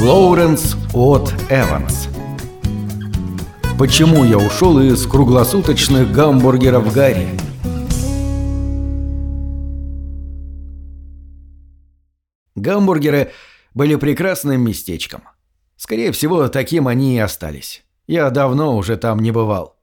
Лоуренс от Эванс Почему я ушел из круглосуточных гамбургеров Гарри? Гамбургеры были прекрасным местечком. Скорее всего, таким они и остались. Я давно уже там не бывал.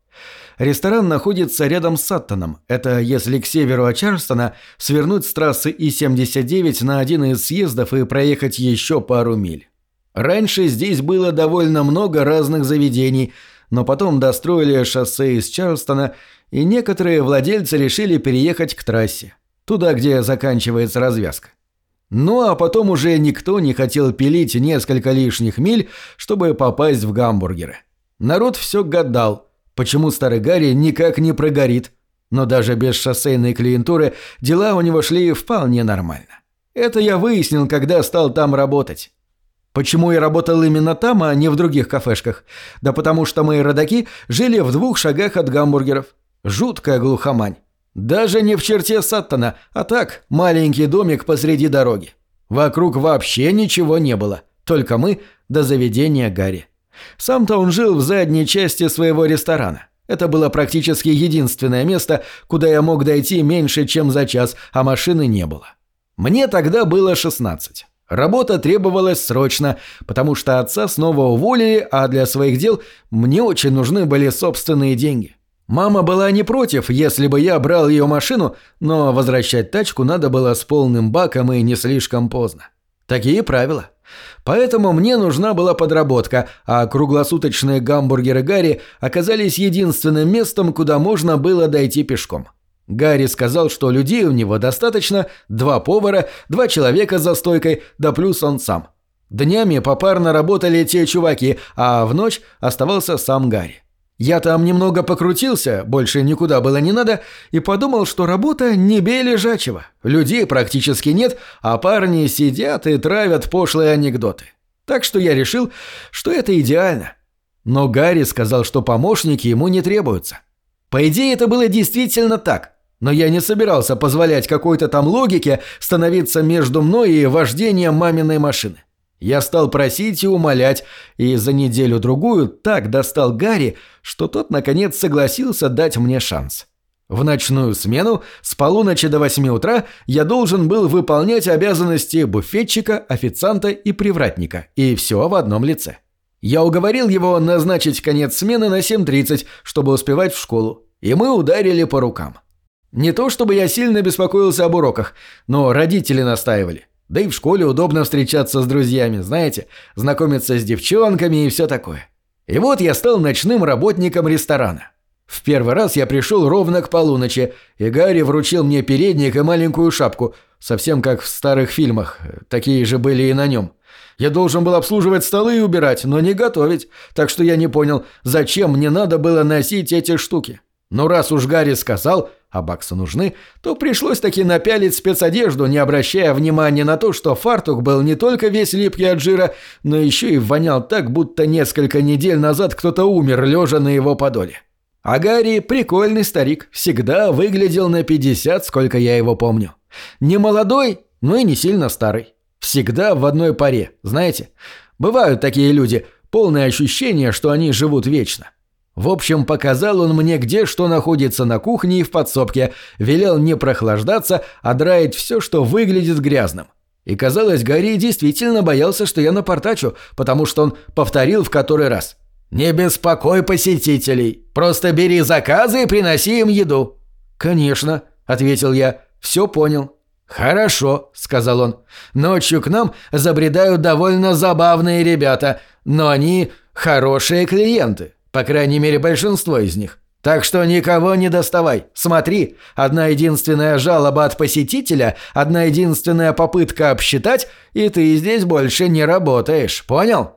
Ресторан находится рядом с Саттоном. Это если к северу от Чарльстона свернуть с трассы И-79 на один из съездов и проехать еще пару миль. Раньше здесь было довольно много разных заведений, но потом достроили шоссе из Чарльстона, и некоторые владельцы решили переехать к трассе, туда, где заканчивается развязка. Ну а потом уже никто не хотел пилить несколько лишних миль, чтобы попасть в гамбургеры. Народ все гадал, почему старый Гарри никак не прогорит, но даже без шоссейной клиентуры дела у него шли вполне нормально. Это я выяснил, когда стал там работать. Почему я работал именно там, а не в других кафешках? Да потому что мои родаки жили в двух шагах от гамбургеров. Жуткая глухомань. Даже не в черте Саттона, а так, маленький домик посреди дороги. Вокруг вообще ничего не было, только мы до заведения Гарри. Сам-то он жил в задней части своего ресторана. Это было практически единственное место, куда я мог дойти меньше, чем за час, а машины не было. Мне тогда было 16. Работа требовалась срочно, потому что отца снова уволили, а для своих дел мне очень нужны были собственные деньги. Мама была не против, если бы я брал ее машину, но возвращать тачку надо было с полным баком и не слишком поздно. Такие правила. Поэтому мне нужна была подработка, а круглосуточные гамбургеры Гарри оказались единственным местом, куда можно было дойти пешком. Гарри сказал, что людей у него достаточно, два повара, два человека за стойкой, да плюс он сам. Днями попарно работали те чуваки, а в ночь оставался сам Гарри. Я там немного покрутился, больше никуда было не надо, и подумал, что работа не бей лежачего. Людей практически нет, а парни сидят и травят пошлые анекдоты. Так что я решил, что это идеально. Но Гарри сказал, что помощники ему не требуются. По идее, это было действительно так. Но я не собирался позволять какой-то там логике становиться между мной и вождением маминой машины. Я стал просить и умолять, и за неделю-другую так достал Гарри, что тот, наконец, согласился дать мне шанс. В ночную смену с полуночи до восьми утра я должен был выполнять обязанности буфетчика, официанта и привратника, и все в одном лице. Я уговорил его назначить конец смены на 7.30, чтобы успевать в школу, и мы ударили по рукам. Не то чтобы я сильно беспокоился об уроках, но родители настаивали. Да и в школе удобно встречаться с друзьями, знаете, знакомиться с девчонками и все такое. И вот я стал ночным работником ресторана. В первый раз я пришел ровно к полуночи, и Гарри вручил мне передник и маленькую шапку, совсем как в старых фильмах, такие же были и на нем. Я должен был обслуживать столы и убирать, но не готовить, так что я не понял, зачем мне надо было носить эти штуки. Но раз уж Гарри сказал, а баксы нужны, то пришлось таки напялить спецодежду, не обращая внимания на то, что фартук был не только весь липкий от жира, но еще и вонял так, будто несколько недель назад кто-то умер, лежа на его подоле. А Гарри, прикольный старик, всегда выглядел на 50, сколько я его помню. Не молодой, но и не сильно старый. Всегда в одной паре, знаете. Бывают такие люди, полное ощущение, что они живут вечно. В общем, показал он мне, где что находится на кухне и в подсобке, велел не прохлаждаться, а драить все, что выглядит грязным. И казалось, Гарри действительно боялся, что я напортачу, потому что он повторил в который раз. «Не беспокой посетителей, просто бери заказы и приноси им еду». «Конечно», — ответил я, — «все понял». «Хорошо», — сказал он. «Ночью к нам забредают довольно забавные ребята, но они хорошие клиенты. По крайней мере, большинство из них. Так что никого не доставай. Смотри, одна единственная жалоба от посетителя, одна единственная попытка обсчитать, и ты здесь больше не работаешь. Понял?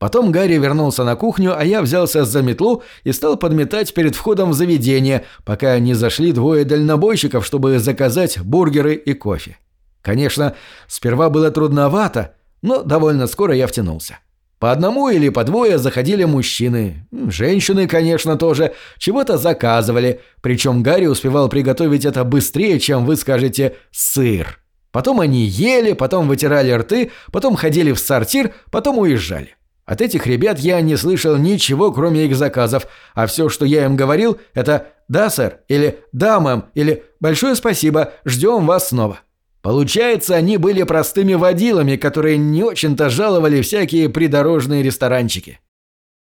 Потом Гарри вернулся на кухню, а я взялся за метлу и стал подметать перед входом в заведение, пока не зашли двое дальнобойщиков, чтобы заказать бургеры и кофе. Конечно, сперва было трудновато, но довольно скоро я втянулся. По одному или по двое заходили мужчины, женщины, конечно, тоже, чего-то заказывали, причем Гарри успевал приготовить это быстрее, чем вы скажете «сыр». Потом они ели, потом вытирали рты, потом ходили в сортир, потом уезжали. От этих ребят я не слышал ничего, кроме их заказов, а все, что я им говорил, это «Да, сэр» или «Да, мэм» или «Большое спасибо, ждем вас снова». Получается, они были простыми водилами, которые не очень-то жаловали всякие придорожные ресторанчики.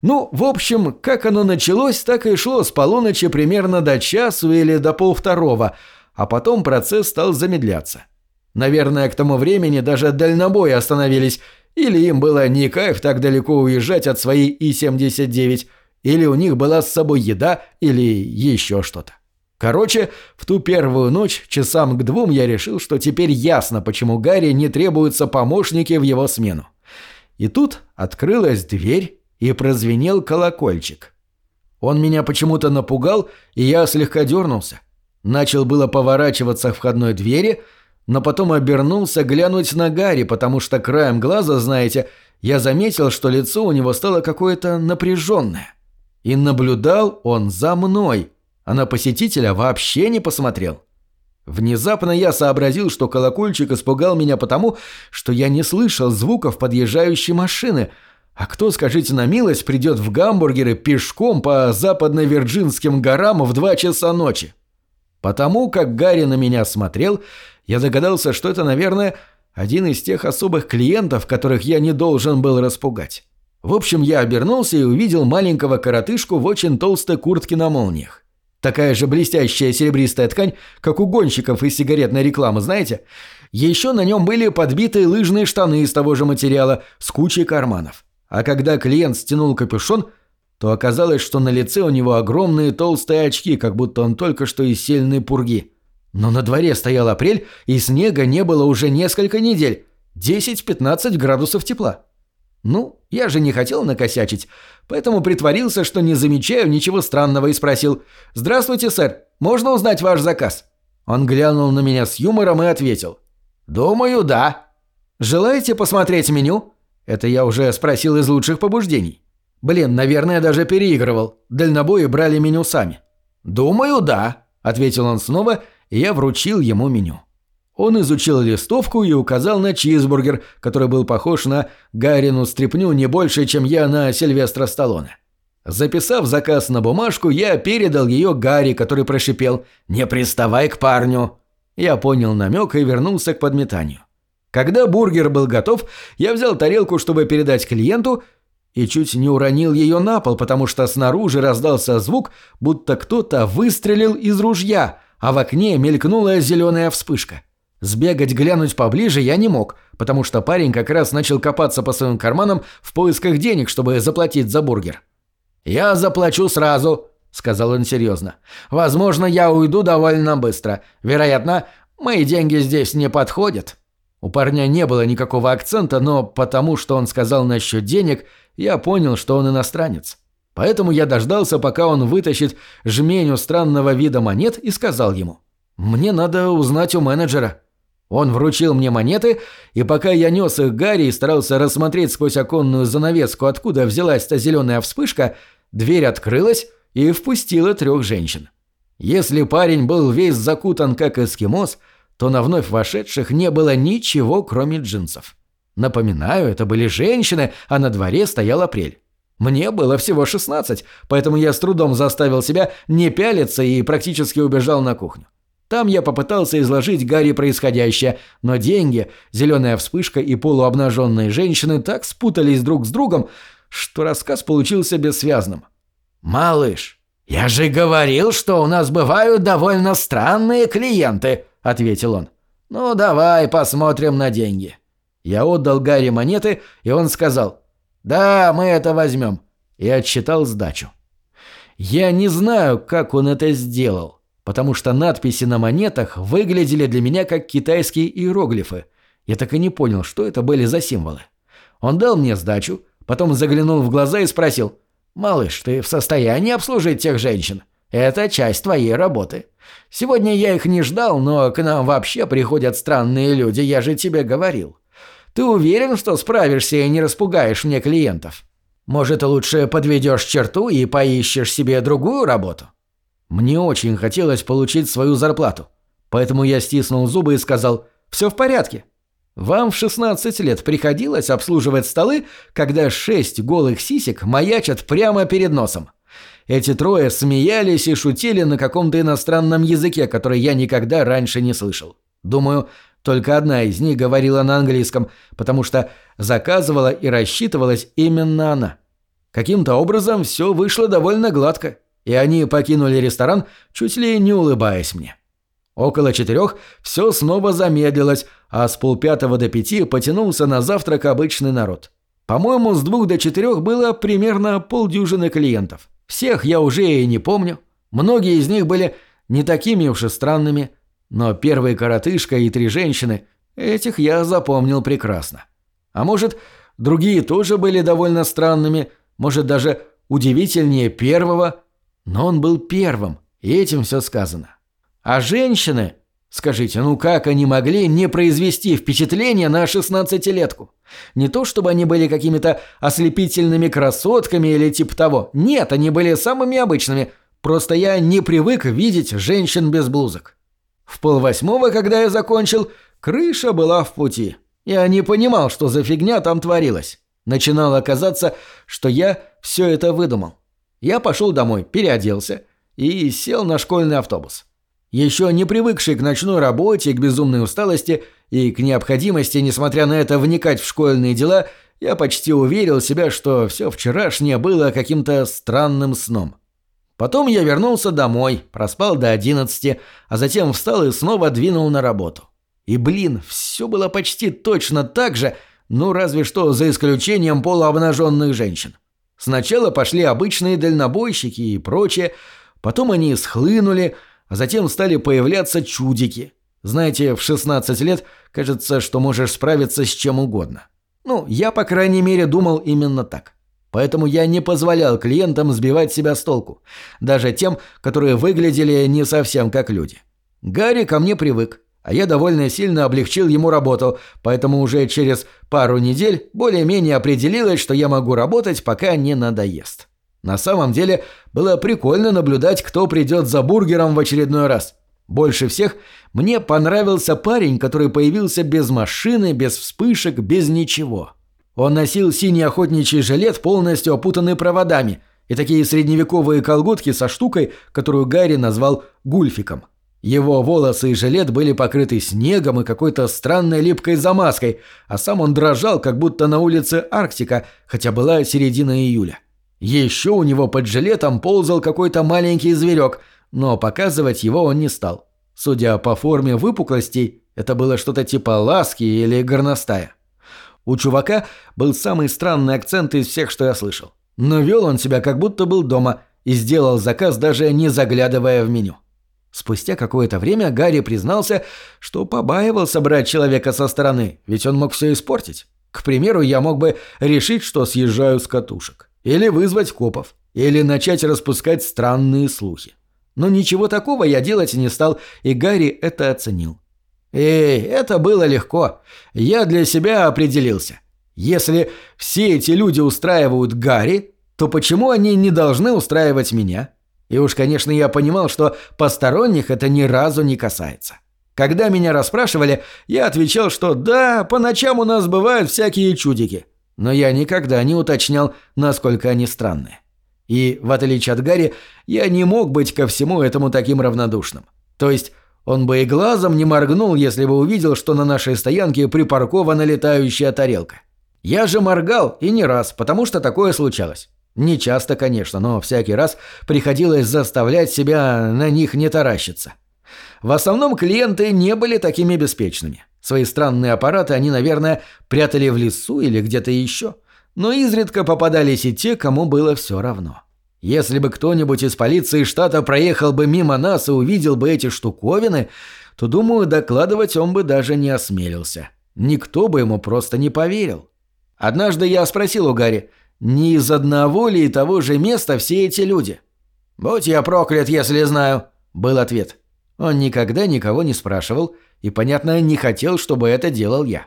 Ну, в общем, как оно началось, так и шло с полуночи примерно до часу или до полвторого, а потом процесс стал замедляться. Наверное, к тому времени даже дальнобои остановились, или им было не кайф так далеко уезжать от своей И-79, или у них была с собой еда, или еще что-то. Короче, в ту первую ночь, часам к двум, я решил, что теперь ясно, почему Гарри не требуются помощники в его смену. И тут открылась дверь и прозвенел колокольчик. Он меня почему-то напугал, и я слегка дернулся. Начал было поворачиваться к входной двери – но потом обернулся глянуть на Гарри, потому что краем глаза, знаете, я заметил, что лицо у него стало какое-то напряженное. И наблюдал он за мной, на посетителя вообще не посмотрел. Внезапно я сообразил, что колокольчик испугал меня потому, что я не слышал звуков подъезжающей машины. А кто, скажите на милость, придет в гамбургеры пешком по западно-вирджинским горам в два часа ночи? Потому как Гарри на меня смотрел, я догадался, что это, наверное, один из тех особых клиентов, которых я не должен был распугать. В общем, я обернулся и увидел маленького коротышку в очень толстой куртке на молниях. Такая же блестящая серебристая ткань, как у гонщиков из сигаретной рекламы, знаете? Еще на нем были подбитые лыжные штаны из того же материала с кучей карманов. А когда клиент стянул капюшон, то оказалось, что на лице у него огромные толстые очки, как будто он только что из сильной пурги. Но на дворе стоял апрель, и снега не было уже несколько недель. 10-15 градусов тепла. Ну, я же не хотел накосячить, поэтому притворился, что не замечаю ничего странного и спросил «Здравствуйте, сэр, можно узнать ваш заказ?» Он глянул на меня с юмором и ответил «Думаю, да». «Желаете посмотреть меню?» Это я уже спросил из лучших побуждений. Блин, наверное, даже переигрывал. Дальнобои брали меню сами. «Думаю, да», — ответил он снова и я вручил ему меню. Он изучил листовку и указал на чизбургер, который был похож на Гарину стряпню не больше, чем я на Сильвестра Сталлоне. Записав заказ на бумажку, я передал ее Гарри, который прошипел «Не приставай к парню». Я понял намек и вернулся к подметанию. Когда бургер был готов, я взял тарелку, чтобы передать клиенту, и чуть не уронил ее на пол, потому что снаружи раздался звук, будто кто-то выстрелил из ружья – а в окне мелькнула зеленая вспышка. Сбегать глянуть поближе я не мог, потому что парень как раз начал копаться по своим карманам в поисках денег, чтобы заплатить за бургер. «Я заплачу сразу», — сказал он серьезно. «Возможно, я уйду довольно быстро. Вероятно, мои деньги здесь не подходят». У парня не было никакого акцента, но потому что он сказал насчет денег, я понял, что он иностранец. Поэтому я дождался, пока он вытащит жменю странного вида монет и сказал ему «Мне надо узнать у менеджера». Он вручил мне монеты, и пока я нес их Гарри и старался рассмотреть сквозь оконную занавеску, откуда взялась та зеленая вспышка, дверь открылась и впустила трех женщин. Если парень был весь закутан как эскимос, то на вновь вошедших не было ничего, кроме джинсов. Напоминаю, это были женщины, а на дворе стоял апрель. Мне было всего 16, поэтому я с трудом заставил себя не пялиться и практически убежал на кухню. Там я попытался изложить Гарри происходящее, но деньги, зеленая вспышка и полуобнаженные женщины так спутались друг с другом, что рассказ получился бессвязным. «Малыш, я же говорил, что у нас бывают довольно странные клиенты», — ответил он. «Ну, давай посмотрим на деньги». Я отдал Гарри монеты, и он сказал — «Да, мы это возьмем», и отсчитал сдачу. Я не знаю, как он это сделал, потому что надписи на монетах выглядели для меня как китайские иероглифы. Я так и не понял, что это были за символы. Он дал мне сдачу, потом заглянул в глаза и спросил, «Малыш, ты в состоянии обслужить тех женщин? Это часть твоей работы. Сегодня я их не ждал, но к нам вообще приходят странные люди, я же тебе говорил. Ты уверен, что справишься и не распугаешь мне клиентов? Может, лучше подведешь черту и поищешь себе другую работу?» Мне очень хотелось получить свою зарплату. Поэтому я стиснул зубы и сказал все в порядке. Вам в 16 лет приходилось обслуживать столы, когда шесть голых сисек маячат прямо перед носом. Эти трое смеялись и шутили на каком-то иностранном языке, который я никогда раньше не слышал. Думаю, только одна из них говорила на английском, потому что заказывала и рассчитывалась именно она. Каким-то образом все вышло довольно гладко, и они покинули ресторан, чуть ли не улыбаясь мне. Около четырех все снова замедлилось, а с полпятого до пяти потянулся на завтрак обычный народ. По-моему, с двух до четырех было примерно полдюжины клиентов. Всех я уже и не помню. Многие из них были не такими уж и странными, но первый коротышка и три женщины, этих я запомнил прекрасно. А может, другие тоже были довольно странными, может, даже удивительнее первого, но он был первым, и этим все сказано. А женщины... Скажите, ну как они могли не произвести впечатление на шестнадцатилетку? Не то чтобы они были какими-то ослепительными красотками или типа того. Нет, они были самыми обычными. Просто я не привык видеть женщин без блузок. В полвосьмого, когда я закончил, крыша была в пути. Я не понимал, что за фигня там творилась. Начинало казаться, что я все это выдумал. Я пошел домой, переоделся и сел на школьный автобус. Еще не привыкший к ночной работе, к безумной усталости и к необходимости, несмотря на это, вникать в школьные дела, я почти уверил себя, что все вчерашнее было каким-то странным сном. Потом я вернулся домой, проспал до одиннадцати, а затем встал и снова двинул на работу. И, блин, все было почти точно так же, ну разве что за исключением полуобнаженных женщин. Сначала пошли обычные дальнобойщики и прочее, потом они схлынули, а затем стали появляться чудики. Знаете, в 16 лет кажется, что можешь справиться с чем угодно. Ну, я, по крайней мере, думал именно так. Поэтому я не позволял клиентам сбивать себя с толку, даже тем, которые выглядели не совсем как люди. Гарри ко мне привык, а я довольно сильно облегчил ему работу, поэтому уже через пару недель более-менее определилось, что я могу работать, пока не надоест. На самом деле было прикольно наблюдать, кто придет за бургером в очередной раз. Больше всех мне понравился парень, который появился без машины, без вспышек, без ничего. Он носил синий охотничий жилет, полностью опутанный проводами, и такие средневековые колготки со штукой, которую Гарри назвал гульфиком. Его волосы и жилет были покрыты снегом и какой-то странной липкой замазкой, а сам он дрожал, как будто на улице Арктика, хотя была середина июля. Еще у него под жилетом ползал какой-то маленький зверек, но показывать его он не стал. Судя по форме выпуклостей, это было что-то типа ласки или горностая. У чувака был самый странный акцент из всех, что я слышал. Но вел он себя, как будто был дома, и сделал заказ, даже не заглядывая в меню. Спустя какое-то время Гарри признался, что побаивался брать человека со стороны, ведь он мог все испортить. К примеру, я мог бы решить, что съезжаю с катушек. Или вызвать копов. Или начать распускать странные слухи. Но ничего такого я делать не стал, и Гарри это оценил. Эй, это было легко. Я для себя определился. Если все эти люди устраивают Гарри, то почему они не должны устраивать меня? И уж, конечно, я понимал, что посторонних это ни разу не касается. Когда меня расспрашивали, я отвечал, что да, по ночам у нас бывают всякие чудики. Но я никогда не уточнял, насколько они странные. И, в отличие от Гарри, я не мог быть ко всему этому таким равнодушным. То есть он бы и глазом не моргнул, если бы увидел, что на нашей стоянке припаркована летающая тарелка. Я же моргал, и не раз, потому что такое случалось. Не часто, конечно, но всякий раз приходилось заставлять себя на них не таращиться. В основном клиенты не были такими беспечными. Свои странные аппараты они, наверное, прятали в лесу или где-то еще. Но изредка попадались и те, кому было все равно. Если бы кто-нибудь из полиции штата проехал бы мимо нас и увидел бы эти штуковины, то, думаю, докладывать он бы даже не осмелился. Никто бы ему просто не поверил. Однажды я спросил у Гарри, не из одного ли и того же места все эти люди? «Будь я проклят, если знаю», — был ответ. Он никогда никого не спрашивал и, понятно, не хотел, чтобы это делал я.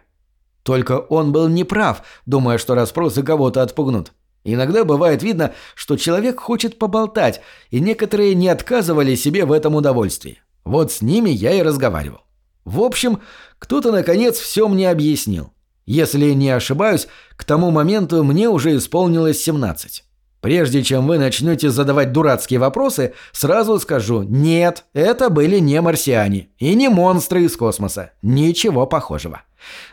Только он был неправ, думая, что расспросы кого-то отпугнут. Иногда бывает видно, что человек хочет поболтать, и некоторые не отказывали себе в этом удовольствии. Вот с ними я и разговаривал. В общем, Кто-то, наконец, все мне объяснил. Если не ошибаюсь, к тому моменту мне уже исполнилось 17. Прежде чем вы начнете задавать дурацкие вопросы, сразу скажу «нет, это были не марсиане и не монстры из космоса. Ничего похожего».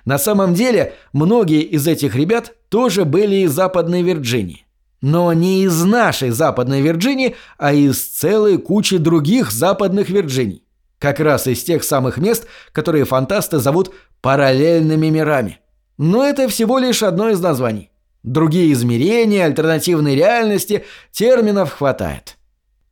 На самом деле, многие из этих ребят тоже были из Западной Вирджинии. Но не из нашей Западной Вирджинии, а из целой кучи других Западных Вирджиний. Как раз из тех самых мест, которые фантасты зовут параллельными мирами. Но это всего лишь одно из названий. Другие измерения, альтернативной реальности, терминов хватает.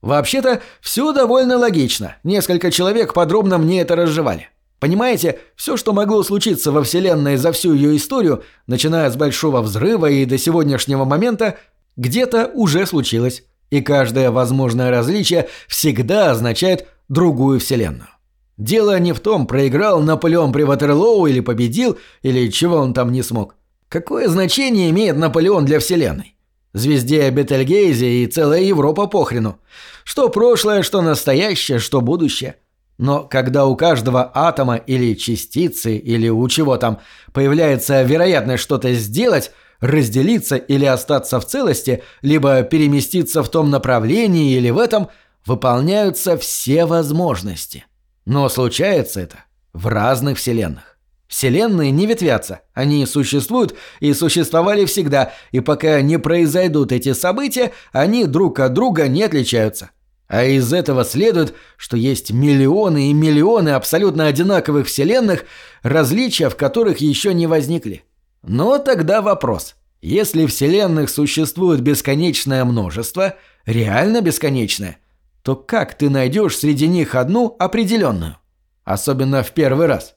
Вообще-то, все довольно логично. Несколько человек подробно мне это разжевали. Понимаете, все, что могло случиться во Вселенной за всю ее историю, начиная с Большого Взрыва и до сегодняшнего момента, где-то уже случилось. И каждое возможное различие всегда означает другую Вселенную. Дело не в том, проиграл Наполеон при Ватерлоу или победил, или чего он там не смог. Какое значение имеет Наполеон для Вселенной? Звезде Бетельгейзе и целая Европа похрену. Что прошлое, что настоящее, что будущее. Но когда у каждого атома или частицы, или у чего там, появляется вероятность что-то сделать, разделиться или остаться в целости, либо переместиться в том направлении или в этом, выполняются все возможности. Но случается это в разных вселенных. Вселенные не ветвятся, они существуют и существовали всегда, и пока не произойдут эти события, они друг от друга не отличаются. А из этого следует, что есть миллионы и миллионы абсолютно одинаковых вселенных, различия в которых еще не возникли. Но тогда вопрос. Если вселенных существует бесконечное множество, реально бесконечное, то как ты найдешь среди них одну определенную? Особенно в первый раз.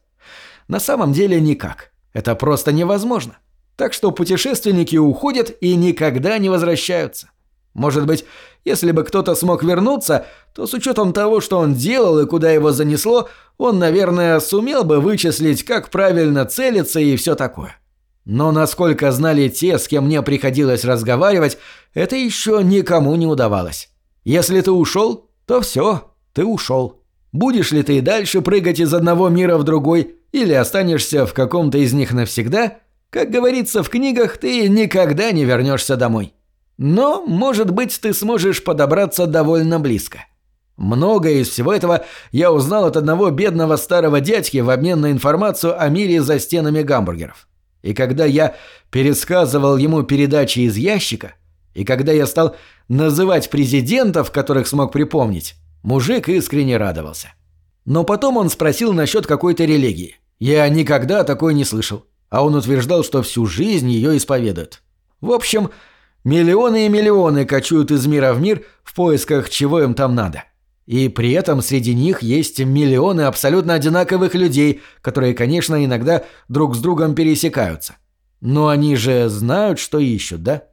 На самом деле никак. Это просто невозможно. Так что путешественники уходят и никогда не возвращаются. Может быть, если бы кто-то смог вернуться, то с учетом того, что он делал и куда его занесло, он, наверное, сумел бы вычислить, как правильно целиться и все такое. Но насколько знали те, с кем мне приходилось разговаривать, это еще никому не удавалось. Если ты ушел, то все, ты ушел. Будешь ли ты и дальше прыгать из одного мира в другой, или останешься в каком-то из них навсегда, как говорится в книгах, ты никогда не вернешься домой. Но, может быть, ты сможешь подобраться довольно близко. Многое из всего этого я узнал от одного бедного старого дядьки в обмен на информацию о мире за стенами гамбургеров. И когда я пересказывал ему передачи из ящика, и когда я стал называть президентов, которых смог припомнить, мужик искренне радовался. Но потом он спросил насчет какой-то религии. Я никогда такой не слышал. А он утверждал, что всю жизнь ее исповедует. В общем, миллионы и миллионы кочуют из мира в мир в поисках чего им там надо. И при этом среди них есть миллионы абсолютно одинаковых людей, которые, конечно, иногда друг с другом пересекаются. Но они же знают, что ищут, да?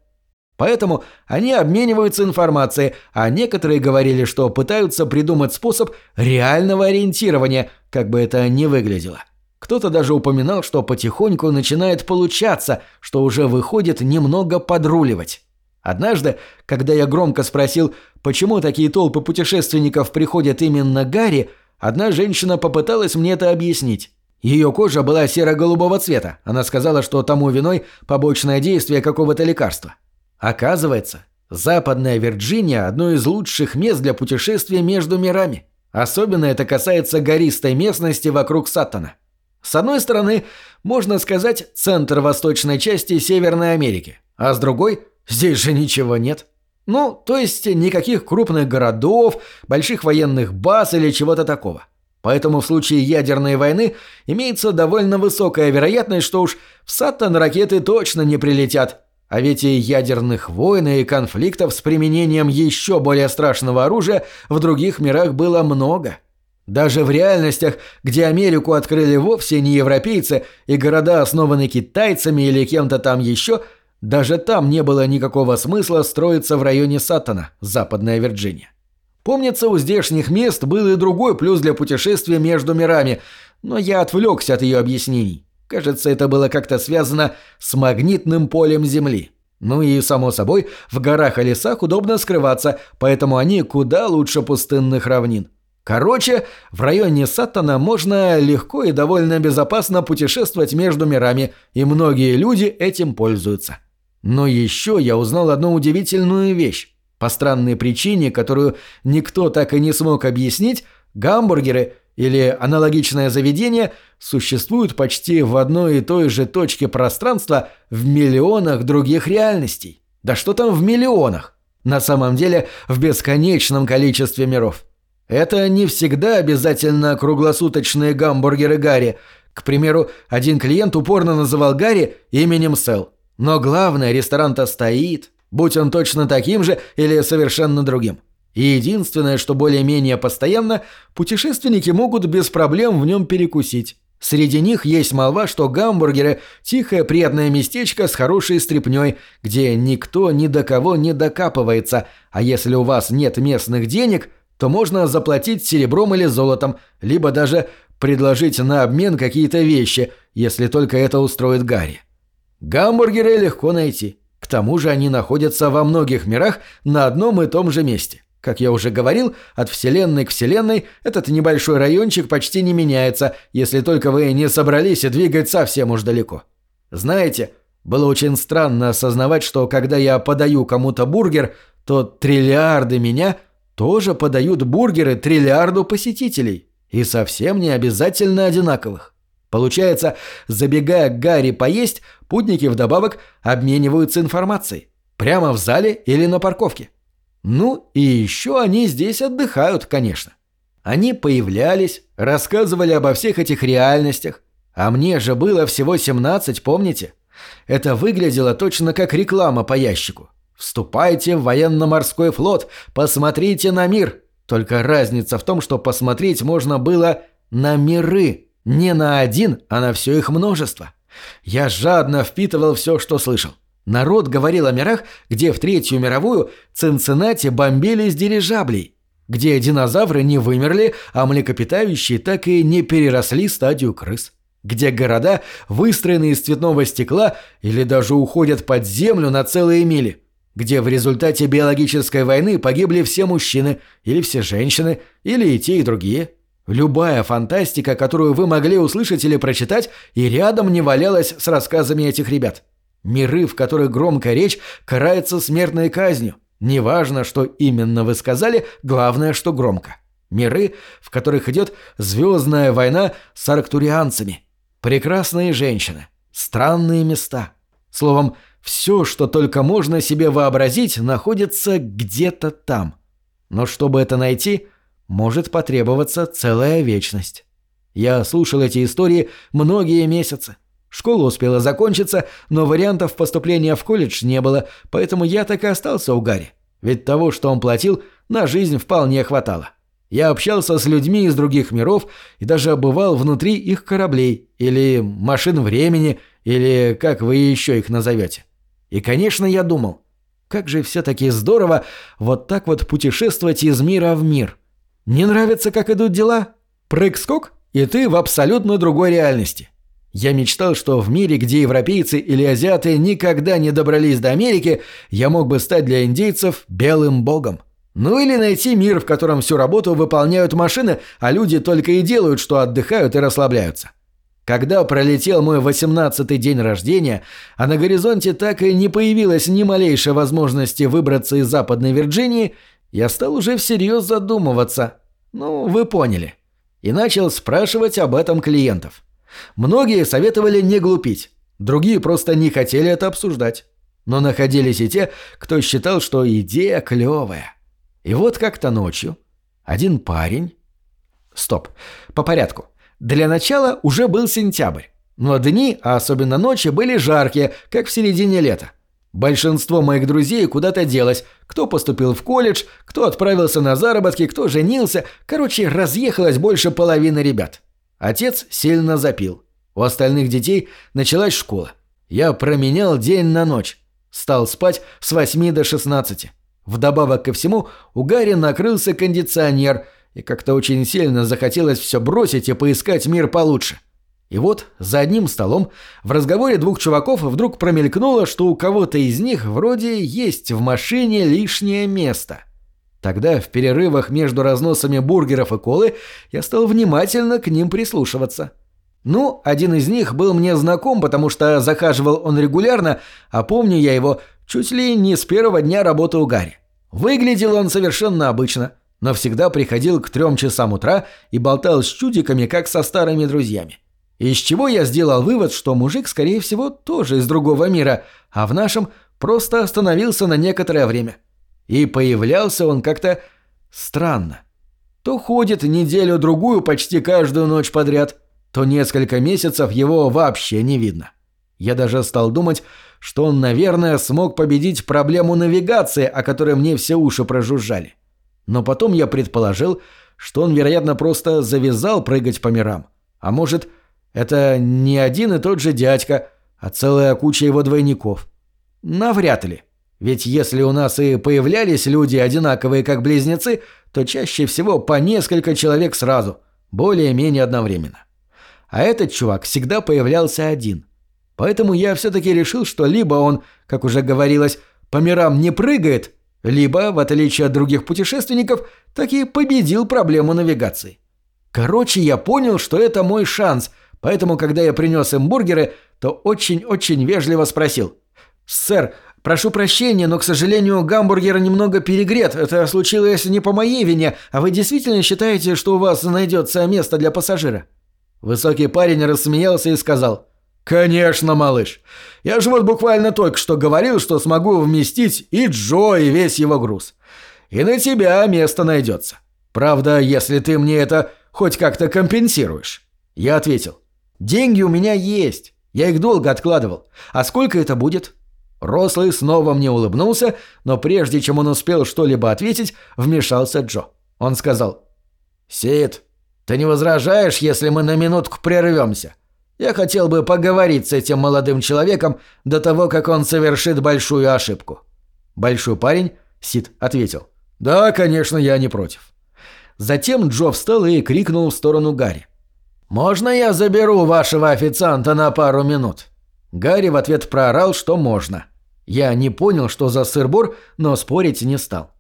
Поэтому они обмениваются информацией, а некоторые говорили, что пытаются придумать способ реального ориентирования, как бы это ни выглядело. Кто-то даже упоминал, что потихоньку начинает получаться, что уже выходит немного подруливать. Однажды, когда я громко спросил, почему такие толпы путешественников приходят именно Гарри, одна женщина попыталась мне это объяснить. Ее кожа была серо-голубого цвета. Она сказала, что тому виной побочное действие какого-то лекарства. Оказывается, Западная Вирджиния – одно из лучших мест для путешествия между мирами. Особенно это касается гористой местности вокруг Саттона. С одной стороны, можно сказать, центр восточной части Северной Америки, а с другой – здесь же ничего нет. Ну, то есть никаких крупных городов, больших военных баз или чего-то такого. Поэтому в случае ядерной войны имеется довольно высокая вероятность, что уж в Саттон ракеты точно не прилетят – а ведь и ядерных войн и конфликтов с применением еще более страшного оружия в других мирах было много. Даже в реальностях, где Америку открыли вовсе не европейцы и города основаны китайцами или кем-то там еще, даже там не было никакого смысла строиться в районе Саттона, Западная Вирджиния. Помнится, у здешних мест был и другой плюс для путешествия между мирами, но я отвлекся от ее объяснений. Кажется, это было как-то связано с магнитным полем Земли. Ну и, само собой, в горах и лесах удобно скрываться, поэтому они куда лучше пустынных равнин. Короче, в районе Саттона можно легко и довольно безопасно путешествовать между мирами, и многие люди этим пользуются. Но еще я узнал одну удивительную вещь. По странной причине, которую никто так и не смог объяснить, гамбургеры или аналогичное заведение существуют почти в одной и той же точке пространства в миллионах других реальностей. Да что там в миллионах? На самом деле в бесконечном количестве миров. Это не всегда обязательно круглосуточные гамбургеры Гарри. К примеру, один клиент упорно называл Гарри именем Сэл. Но главное, ресторан-то стоит, будь он точно таким же или совершенно другим. И единственное, что более-менее постоянно, путешественники могут без проблем в нем перекусить. Среди них есть молва, что гамбургеры – тихое приятное местечко с хорошей стряпнёй, где никто ни до кого не докапывается, а если у вас нет местных денег, то можно заплатить серебром или золотом, либо даже предложить на обмен какие-то вещи, если только это устроит Гарри. Гамбургеры легко найти. К тому же они находятся во многих мирах на одном и том же месте. Как я уже говорил, от вселенной к вселенной этот небольшой райончик почти не меняется, если только вы не собрались двигать совсем уж далеко. Знаете, было очень странно осознавать, что когда я подаю кому-то бургер, то триллиарды меня тоже подают бургеры триллиарду посетителей. И совсем не обязательно одинаковых. Получается, забегая к Гарри поесть, путники вдобавок обмениваются информацией. Прямо в зале или на парковке. Ну и еще они здесь отдыхают, конечно. Они появлялись, рассказывали обо всех этих реальностях. А мне же было всего 17, помните? Это выглядело точно как реклама по ящику. Вступайте в военно-морской флот, посмотрите на мир. Только разница в том, что посмотреть можно было на миры. Не на один, а на все их множество. Я жадно впитывал все, что слышал. Народ говорил о мирах, где в Третью мировую Цинциннати бомбили с дирижаблей, где динозавры не вымерли, а млекопитающие так и не переросли стадию крыс где города выстроены из цветного стекла или даже уходят под землю на целые мили, где в результате биологической войны погибли все мужчины или все женщины, или и те, и другие. Любая фантастика, которую вы могли услышать или прочитать, и рядом не валялась с рассказами этих ребят. Миры, в которых громкая речь карается смертной казнью. Неважно, что именно вы сказали, главное, что громко. Миры, в которых идет звездная война с арктурианцами. Прекрасные женщины. Странные места. Словом, все, что только можно себе вообразить, находится где-то там. Но чтобы это найти, может потребоваться целая вечность. Я слушал эти истории многие месяцы. Школа успела закончиться, но вариантов поступления в колледж не было, поэтому я так и остался у Гарри. Ведь того, что он платил, на жизнь вполне хватало. Я общался с людьми из других миров и даже бывал внутри их кораблей, или машин времени, или как вы еще их назовете. И, конечно, я думал, как же все-таки здорово вот так вот путешествовать из мира в мир. Не нравится, как идут дела? Прыг-скок, и ты в абсолютно другой реальности. Я мечтал, что в мире, где европейцы или азиаты никогда не добрались до Америки, я мог бы стать для индейцев белым богом. Ну или найти мир, в котором всю работу выполняют машины, а люди только и делают, что отдыхают и расслабляются. Когда пролетел мой восемнадцатый день рождения, а на горизонте так и не появилось ни малейшей возможности выбраться из Западной Вирджинии, я стал уже всерьез задумываться. Ну, вы поняли. И начал спрашивать об этом клиентов. Многие советовали не глупить, другие просто не хотели это обсуждать. Но находились и те, кто считал, что идея клевая. И вот как-то ночью один парень... Стоп, по порядку. Для начала уже был сентябрь, но дни, а особенно ночи, были жаркие, как в середине лета. Большинство моих друзей куда-то делось, кто поступил в колледж, кто отправился на заработки, кто женился, короче, разъехалось больше половины ребят. Отец сильно запил. У остальных детей началась школа. Я променял день на ночь. Стал спать с 8 до 16. Вдобавок ко всему, у Гарри накрылся кондиционер – и как-то очень сильно захотелось все бросить и поискать мир получше. И вот за одним столом в разговоре двух чуваков вдруг промелькнуло, что у кого-то из них вроде есть в машине лишнее место. Тогда, в перерывах между разносами бургеров и колы, я стал внимательно к ним прислушиваться. Ну, один из них был мне знаком, потому что захаживал он регулярно, а помню я его чуть ли не с первого дня работы у Гарри. Выглядел он совершенно обычно, но всегда приходил к трем часам утра и болтал с чудиками, как со старыми друзьями. Из чего я сделал вывод, что мужик, скорее всего, тоже из другого мира, а в нашем просто остановился на некоторое время. И появлялся он как-то странно. То ходит неделю-другую почти каждую ночь подряд, то несколько месяцев его вообще не видно. Я даже стал думать, что он, наверное, смог победить проблему навигации, о которой мне все уши прожужжали. Но потом я предположил, что он, вероятно, просто завязал прыгать по мирам. А может, это не один и тот же дядька, а целая куча его двойников. Навряд ли. Ведь если у нас и появлялись люди одинаковые как близнецы, то чаще всего по несколько человек сразу, более-менее одновременно. А этот чувак всегда появлялся один. Поэтому я все-таки решил, что либо он, как уже говорилось, по мирам не прыгает, либо, в отличие от других путешественников, таки победил проблему навигации. Короче, я понял, что это мой шанс – Поэтому, когда я принес им бургеры, то очень-очень вежливо спросил. «Сэр, прошу прощения, но, к сожалению, гамбургер немного перегрет. Это случилось не по моей вине, а вы действительно считаете, что у вас найдется место для пассажира?» Высокий парень рассмеялся и сказал. «Конечно, малыш. Я же вот буквально только что говорил, что смогу вместить и Джо, и весь его груз. И на тебя место найдется. Правда, если ты мне это хоть как-то компенсируешь». Я ответил. Деньги у меня есть. Я их долго откладывал. А сколько это будет? Рослый снова мне улыбнулся, но прежде чем он успел что-либо ответить, вмешался Джо. Он сказал. «Сид, ты не возражаешь, если мы на минутку прервемся? Я хотел бы поговорить с этим молодым человеком до того, как он совершит большую ошибку». Большой парень, Сид, ответил. «Да, конечно, я не против». Затем Джо встал и крикнул в сторону Гарри. «Можно я заберу вашего официанта на пару минут?» Гарри в ответ проорал, что можно. Я не понял, что за сыр-бор, но спорить не стал.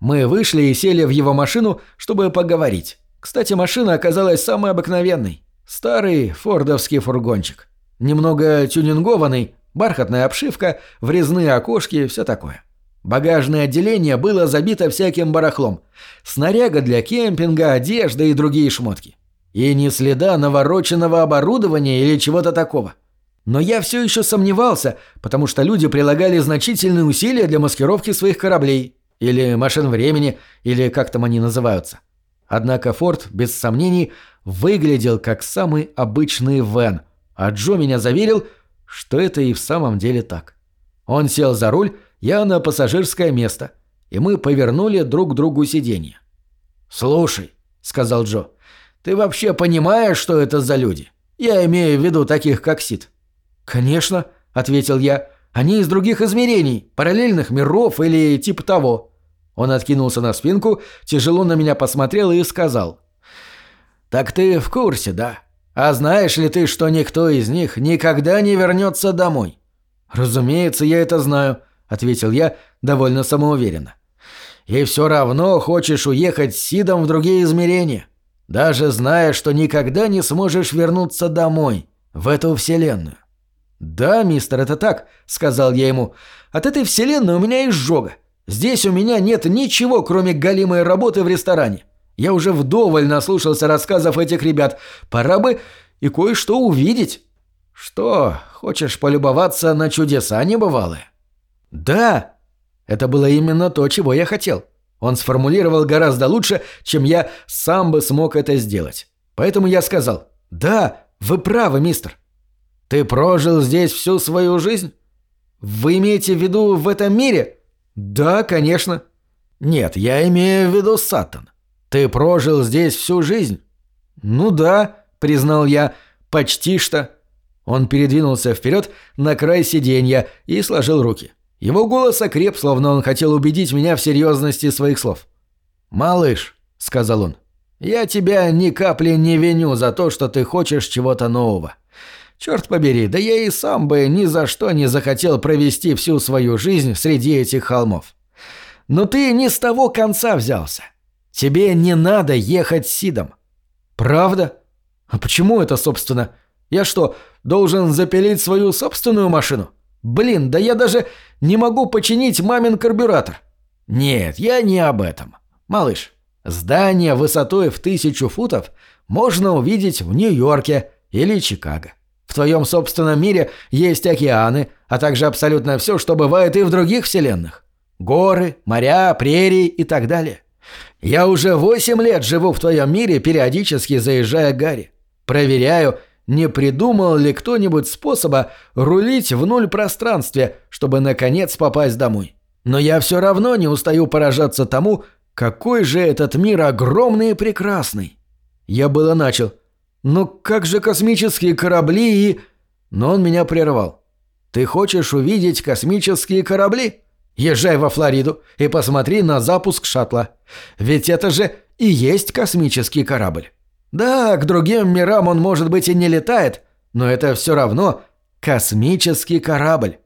Мы вышли и сели в его машину, чтобы поговорить. Кстати, машина оказалась самой обыкновенной. Старый фордовский фургончик. Немного тюнингованный, бархатная обшивка, врезные окошки, все такое. Багажное отделение было забито всяким барахлом. Снаряга для кемпинга, одежда и другие шмотки. И ни следа навороченного оборудования или чего-то такого. Но я все еще сомневался, потому что люди прилагали значительные усилия для маскировки своих кораблей. Или машин времени, или как там они называются. Однако Форд, без сомнений, выглядел как самый обычный Вен, а Джо меня заверил, что это и в самом деле так. Он сел за руль, я на пассажирское место, и мы повернули друг к другу сиденье. «Слушай», — сказал Джо, ты вообще понимаешь, что это за люди? Я имею в виду таких, как Сид». «Конечно», — ответил я. «Они из других измерений, параллельных миров или типа того». Он откинулся на спинку, тяжело на меня посмотрел и сказал. «Так ты в курсе, да? А знаешь ли ты, что никто из них никогда не вернется домой?» «Разумеется, я это знаю», — ответил я довольно самоуверенно. «И все равно хочешь уехать с Сидом в другие измерения?» даже зная, что никогда не сможешь вернуться домой, в эту вселенную. «Да, мистер, это так», — сказал я ему. «От этой вселенной у меня изжога. Здесь у меня нет ничего, кроме галимой работы в ресторане. Я уже вдоволь наслушался рассказов этих ребят. Пора бы и кое-что увидеть». «Что, хочешь полюбоваться на чудеса небывалые?» «Да!» Это было именно то, чего я хотел. Он сформулировал гораздо лучше, чем я сам бы смог это сделать. Поэтому я сказал «Да, вы правы, мистер». «Ты прожил здесь всю свою жизнь?» «Вы имеете в виду в этом мире?» «Да, конечно». «Нет, я имею в виду Саттон. Ты прожил здесь всю жизнь?» «Ну да», — признал я, — «почти что». Он передвинулся вперед на край сиденья и сложил руки. Его голос окреп, словно он хотел убедить меня в серьезности своих слов. «Малыш», — сказал он, — «я тебя ни капли не виню за то, что ты хочешь чего-то нового. Черт побери, да я и сам бы ни за что не захотел провести всю свою жизнь среди этих холмов. но ты не с того конца взялся. Тебе не надо ехать Сидом». «Правда? А почему это, собственно? Я что, должен запилить свою собственную машину? Блин, да я даже не могу починить мамин карбюратор». «Нет, я не об этом. Малыш, здание высотой в тысячу футов можно увидеть в Нью-Йорке или Чикаго. В твоем собственном мире есть океаны, а также абсолютно все, что бывает и в других вселенных. Горы, моря, прерии и так далее. Я уже восемь лет живу в твоем мире, периодически заезжая к Гарри. Проверяю, не придумал ли кто-нибудь способа рулить в нуль пространстве, чтобы наконец попасть домой. Но я все равно не устаю поражаться тому, какой же этот мир огромный и прекрасный. Я было начал. Но как же космические корабли и... Но он меня прервал. Ты хочешь увидеть космические корабли? Езжай во Флориду и посмотри на запуск шаттла. Ведь это же и есть космический корабль. Да, к другим мирам он, может быть, и не летает, но это все равно космический корабль.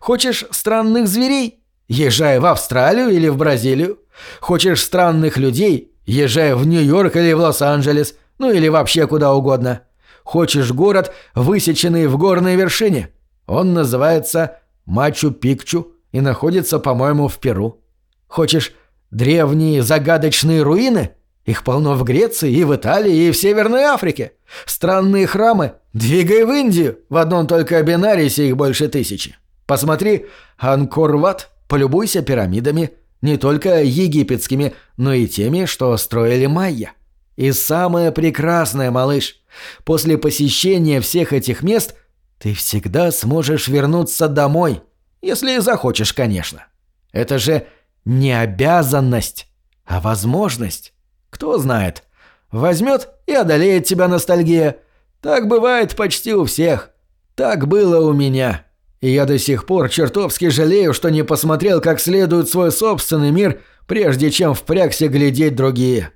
Хочешь странных зверей? Езжай в Австралию или в Бразилию. Хочешь странных людей? Езжай в Нью-Йорк или в Лос-Анджелес, ну или вообще куда угодно. Хочешь город, высеченный в горной вершине? Он называется Мачу-Пикчу и находится, по-моему, в Перу. Хочешь древние загадочные руины? Их полно в Греции и в Италии и в Северной Африке. Странные храмы? Двигай в Индию. В одном только Бенарисе их больше тысячи. Посмотри Анкор-Ват, полюбуйся пирамидами. Не только египетскими, но и теми, что строили майя. И самое прекрасное, малыш, после посещения всех этих мест ты всегда сможешь вернуться домой – если захочешь, конечно. Это же не обязанность, а возможность. Кто знает. Возьмет и одолеет тебя ностальгия. Так бывает почти у всех. Так было у меня. И я до сих пор чертовски жалею, что не посмотрел как следует свой собственный мир, прежде чем впрягся глядеть другие.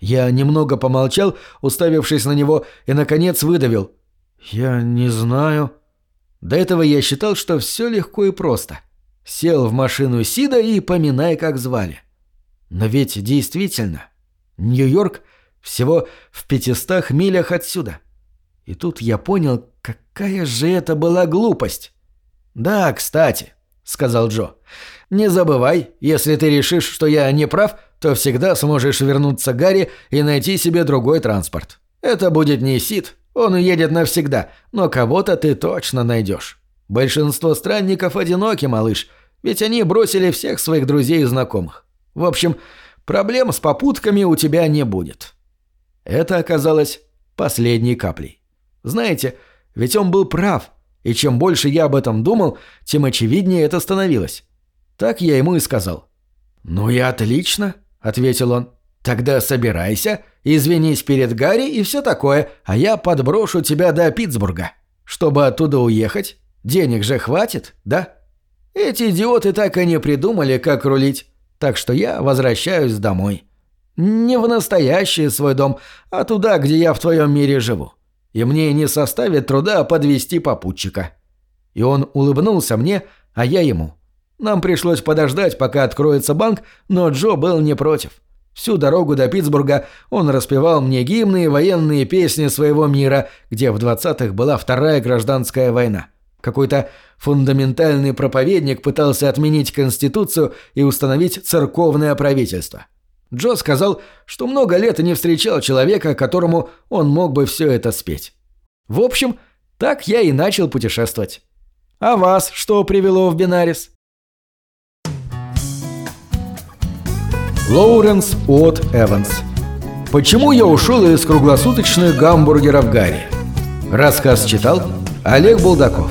Я немного помолчал, уставившись на него, и, наконец, выдавил. «Я не знаю». До этого я считал, что все легко и просто. Сел в машину Сида и поминай, как звали. Но ведь действительно, Нью-Йорк всего в пятистах милях отсюда. И тут я понял, какая же это была глупость. «Да, кстати», — сказал Джо, — «не забывай, если ты решишь, что я не прав, то всегда сможешь вернуться к Гарри и найти себе другой транспорт. Это будет не Сид, он уедет навсегда, но кого-то ты точно найдешь. Большинство странников одиноки, малыш, ведь они бросили всех своих друзей и знакомых. В общем, проблем с попутками у тебя не будет». Это оказалось последней каплей. Знаете, ведь он был прав, и чем больше я об этом думал, тем очевиднее это становилось. Так я ему и сказал. «Ну и отлично», — ответил он. «Тогда собирайся, извинись перед Гарри и все такое, а я подброшу тебя до Питтсбурга. Чтобы оттуда уехать, денег же хватит, да? Эти идиоты так и не придумали, как рулить, так что я возвращаюсь домой. Не в настоящий свой дом, а туда, где я в твоем мире живу. И мне не составит труда подвести попутчика». И он улыбнулся мне, а я ему. Нам пришлось подождать, пока откроется банк, но Джо был не против. Всю дорогу до Питтсбурга он распевал мне гимны и военные песни своего мира, где в 20-х была Вторая гражданская война. Какой-то фундаментальный проповедник пытался отменить Конституцию и установить церковное правительство. Джо сказал, что много лет не встречал человека, которому он мог бы все это спеть. В общем, так я и начал путешествовать. А вас что привело в Бинарис? Лоуренс Уотт Эванс. Почему я ушел из круглосуточных гамбургеров Гарри? Рассказ читал Олег Булдаков.